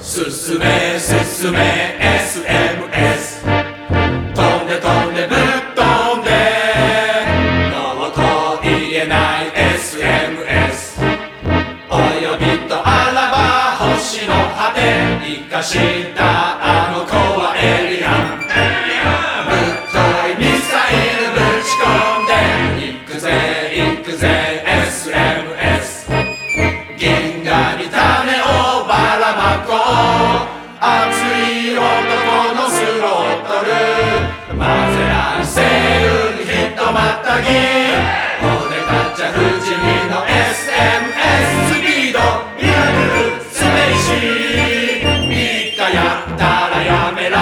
娘 SMS 飛んで飛んでぶっ飛んでノーと言えない SMS およびとあらば星の果て生かしたあの子はエイリアンぶっといミサイルぶち込んで行くぜ行くぜ SMS 銀河にる混ぜ合せるひとまたぎ俺たちは不死身の SMS スピードミラクルスペイシー。3日やったらやめら